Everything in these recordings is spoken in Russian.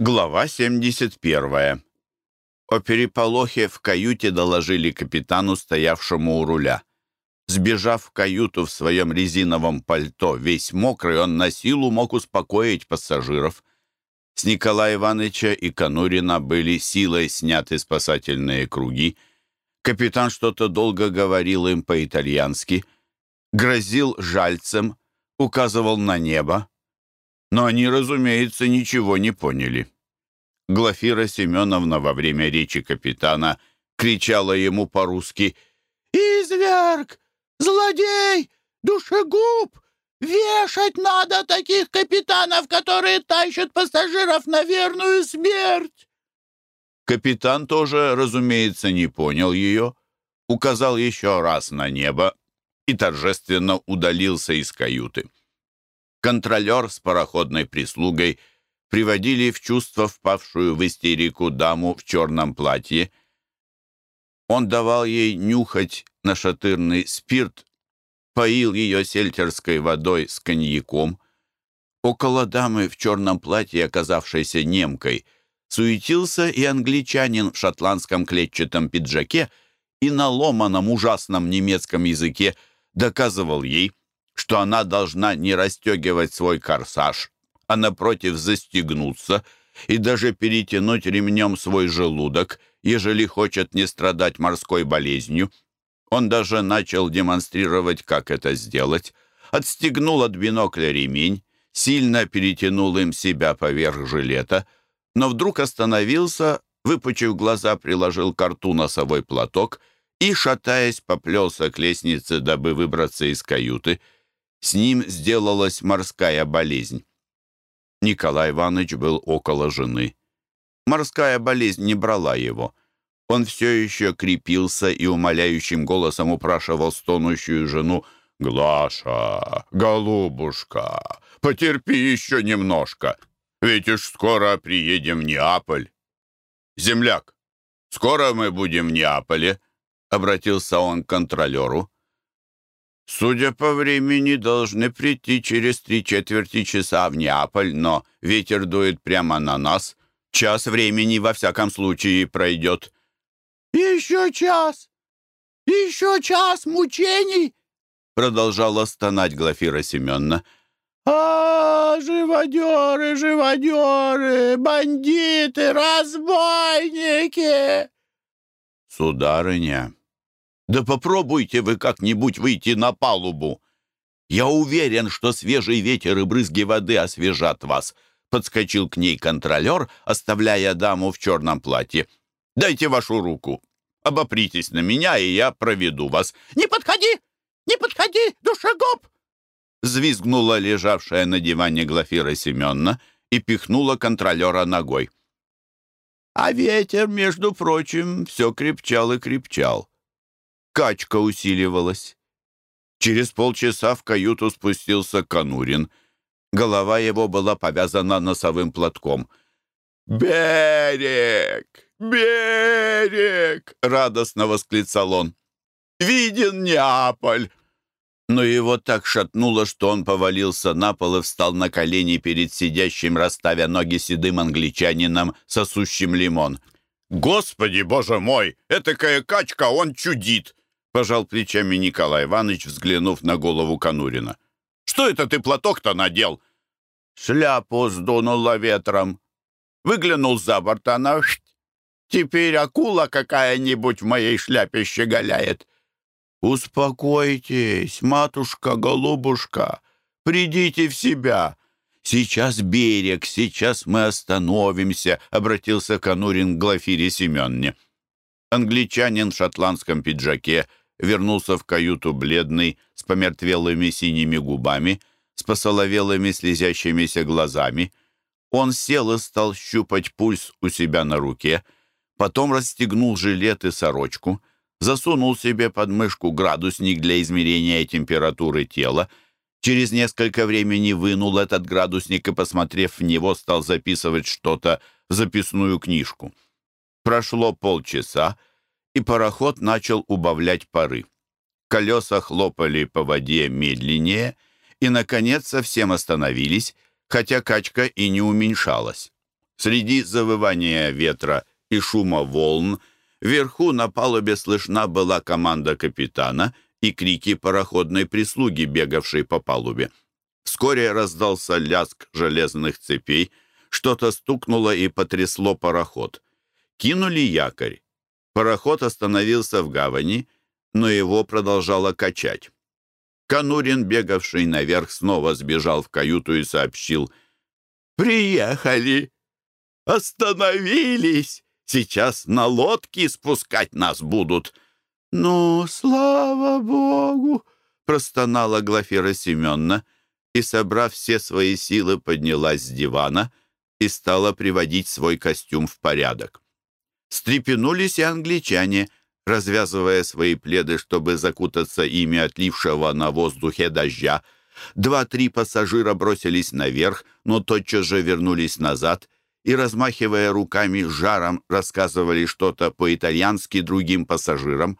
Глава 71. О переполохе в каюте доложили капитану, стоявшему у руля. Сбежав в каюту в своем резиновом пальто, весь мокрый, он на силу мог успокоить пассажиров. С Николая Ивановича и Конурина были силой сняты спасательные круги. Капитан что-то долго говорил им по-итальянски, грозил жальцем, указывал на небо но они, разумеется, ничего не поняли. Глафира Семеновна во время речи капитана кричала ему по-русски «Изверг! Злодей! Душегуб! Вешать надо таких капитанов, которые тащат пассажиров на верную смерть!» Капитан тоже, разумеется, не понял ее, указал еще раз на небо и торжественно удалился из каюты контролер с пароходной прислугой приводили в чувство впавшую в истерику даму в черном платье. Он давал ей нюхать нашатырный спирт, поил ее сельтерской водой с коньяком. Около дамы в черном платье, оказавшейся немкой, суетился и англичанин в шотландском клетчатом пиджаке и на ломаном ужасном немецком языке доказывал ей, что она должна не расстегивать свой корсаж, а напротив застегнуться и даже перетянуть ремнем свой желудок, ежели хочет не страдать морской болезнью. Он даже начал демонстрировать, как это сделать. Отстегнул от бинокля ремень, сильно перетянул им себя поверх жилета, но вдруг остановился, выпучив глаза, приложил к рту носовой платок и, шатаясь, поплелся к лестнице, дабы выбраться из каюты — с ним сделалась морская болезнь. Николай Иванович был около жены. Морская болезнь не брала его. Он все еще крепился и умоляющим голосом упрашивал стонущую жену «Глаша, голубушка, потерпи еще немножко, ведь уж скоро приедем в Неаполь». «Земляк, скоро мы будем в Неаполе», — обратился он к контролеру. Судя по времени, должны прийти через три четверти часа в Неаполь, но ветер дует прямо на нас. Час времени во всяком случае пройдет. «Еще час! Еще час мучений!» Продолжала стонать Глафира Семеновна. «А, живодеры, живодеры, бандиты, разбойники!» «Сударыня, да попробуйте вы как-нибудь выйти на палубу. Я уверен, что свежий ветер и брызги воды освежат вас. Подскочил к ней контролер, оставляя даму в черном платье. Дайте вашу руку. Обопритесь на меня, и я проведу вас. Не подходи! Не подходи, душегуб! Звизгнула лежавшая на диване Глафира Семеновна и пихнула контролера ногой. А ветер, между прочим, все крепчал и крепчал качка усиливалась. Через полчаса в каюту спустился Конурин. Голова его была повязана носовым платком. «Берег! Берег!» — радостно восклицал он. «Виден Неаполь!» Но его так шатнуло, что он повалился на пол и встал на колени перед сидящим, расставя ноги седым англичанином, сосущим лимон. «Господи, боже мой! Этакая качка, он чудит! Пожал плечами Николай Иванович, взглянув на голову Конурина. «Что это ты платок-то надел?» «Шляпу сдунула ветром. Выглянул за борт, она... Теперь акула какая-нибудь в моей шляпе щеголяет». «Успокойтесь, матушка-голубушка, придите в себя. Сейчас берег, сейчас мы остановимся», — обратился Конурин к Глафире Семенне. Англичанин в шотландском пиджаке вернулся в каюту бледный, с помертвелыми синими губами, с посоловелыми слезящимися глазами. Он сел и стал щупать пульс у себя на руке, потом расстегнул жилет и сорочку, засунул себе под мышку градусник для измерения температуры тела, через несколько времени вынул этот градусник и, посмотрев в него, стал записывать что-то в записную книжку. Прошло полчаса, и пароход начал убавлять пары. Колеса хлопали по воде медленнее и, наконец, совсем остановились, хотя качка и не уменьшалась. Среди завывания ветра и шума волн вверху на палубе слышна была команда капитана и крики пароходной прислуги, бегавшей по палубе. Вскоре раздался лязг железных цепей, что-то стукнуло и потрясло пароход. Кинули якорь. Пароход остановился в гавани, но его продолжало качать. Конурин, бегавший наверх, снова сбежал в каюту и сообщил. «Приехали! Остановились! Сейчас на лодке спускать нас будут!» «Ну, слава богу!» — простонала Глафира Семеновна и, собрав все свои силы, поднялась с дивана и стала приводить свой костюм в порядок. Стрепенулись и англичане — развязывая свои пледы, чтобы закутаться ими отлившего на воздухе дождя. Два-три пассажира бросились наверх, но тотчас же вернулись назад и, размахивая руками жаром, рассказывали что-то по-итальянски другим пассажирам.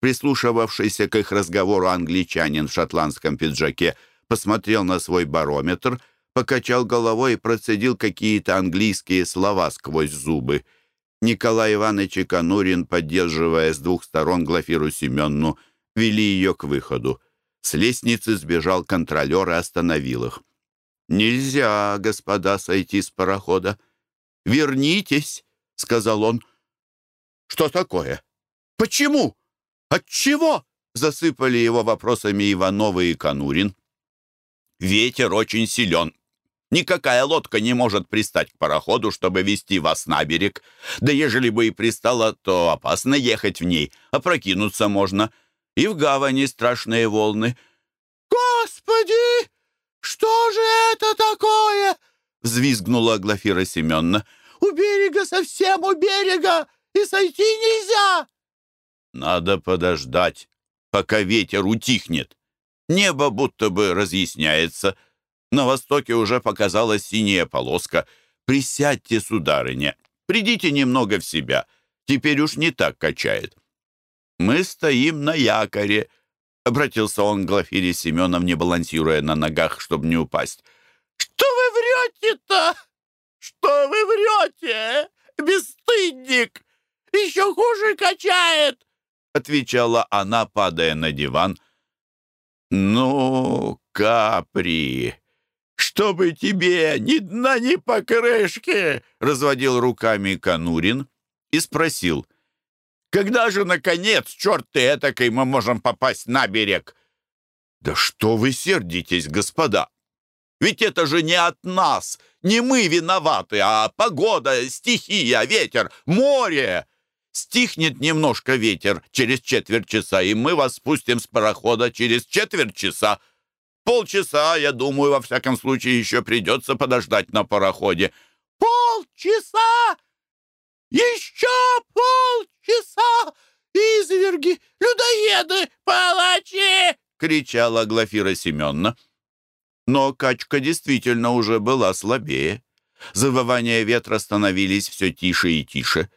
Прислушивавшийся к их разговору англичанин в шотландском пиджаке посмотрел на свой барометр, покачал головой и процедил какие-то английские слова сквозь зубы — Николай Иванович и Конурин, поддерживая с двух сторон Глафиру Семенну, вели ее к выходу. С лестницы сбежал контролер и остановил их. «Нельзя, господа, сойти с парохода. Вернитесь», — сказал он. «Что такое? Почему? Отчего?» — засыпали его вопросами Ивановы и Конурин. «Ветер очень силен. Никакая лодка не может пристать к пароходу, чтобы вести вас на берег. Да ежели бы и пристала, то опасно ехать в ней, опрокинуться можно. И в гавани страшные волны. «Господи! Что же это такое?» — взвизгнула Глафира Семеновна. «У берега, совсем у берега, и сойти нельзя!» «Надо подождать, пока ветер утихнет. Небо будто бы разъясняется». На востоке уже показалась синяя полоска. «Присядьте, сударыня, придите немного в себя. Теперь уж не так качает». «Мы стоим на якоре», — обратился он к Глафире Семеновне, балансируя на ногах, чтобы не упасть. «Что вы врете-то? Что вы врете? Бесстыдник! Еще хуже качает!» — отвечала она, падая на диван. «Ну, Капри!» «Чтобы тебе ни дна, ни покрышки!» — разводил руками Конурин и спросил. «Когда же, наконец, черт ты этакой, мы можем попасть на берег?» «Да что вы сердитесь, господа? Ведь это же не от нас, не мы виноваты, а погода, стихия, ветер, море!» Стихнет немножко ветер через четверть часа, и мы вас спустим с парохода через четверть часа. Полчаса, я думаю, во всяком случае, еще придется подождать на пароходе. Полчаса! Еще полчаса! Изверги, людоеды, палачи! кричала Глафира Семеновна. Но качка действительно уже была слабее. Завывания ветра становились все тише и тише.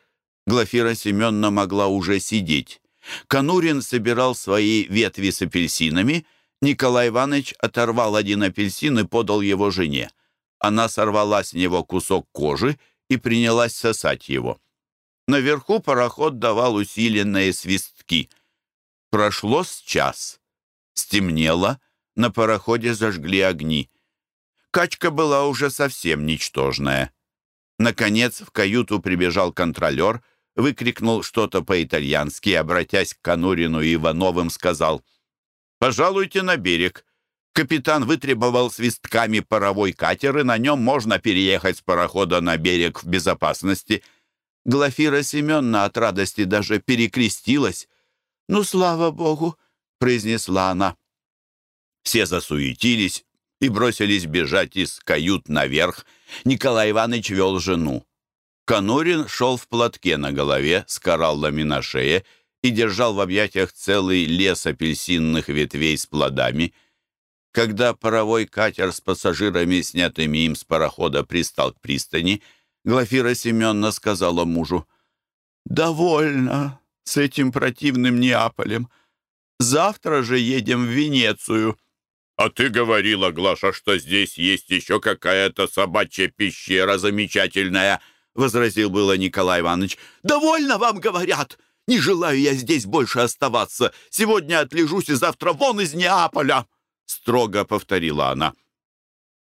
Глафира Семеновна могла уже сидеть. Конурин собирал свои ветви с апельсинами — Николай Иванович оторвал один апельсин и подал его жене. Она сорвала с него кусок кожи и принялась сосать его. Наверху пароход давал усиленные свистки. Прошло с час. Стемнело, на пароходе зажгли огни. Качка была уже совсем ничтожная. Наконец в каюту прибежал контролер, выкрикнул что-то по-итальянски, обратясь к Конурину и Ивановым, сказал — Пожалуйте на берег. Капитан вытребовал свистками паровой катер, и на нем можно переехать с парохода на берег в безопасности. Глафира Семеновна от радости даже перекрестилась. «Ну, слава богу!» — произнесла она. Все засуетились и бросились бежать из кают наверх. Николай Иванович вел жену. Конурин шел в платке на голове с кораллами на шее и держал в объятиях целый лес апельсинных ветвей с плодами. Когда паровой катер с пассажирами, снятыми им с парохода, пристал к пристани, Глафира Семеновна сказала мужу, «Довольно с этим противным Неаполем. Завтра же едем в Венецию». «А ты говорила, Глаша, что здесь есть еще какая-то собачья пещера замечательная», — возразил было Николай Иванович. «Довольно вам говорят! Не желаю я здесь больше оставаться. Сегодня отлежусь и завтра вон из Неаполя!» — строго повторила она.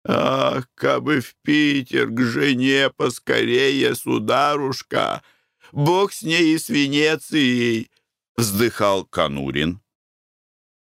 «Ах, кабы в Питер к жене поскорее, сударушка! Бог с ней и с Венецией!» — вздыхал Конурин.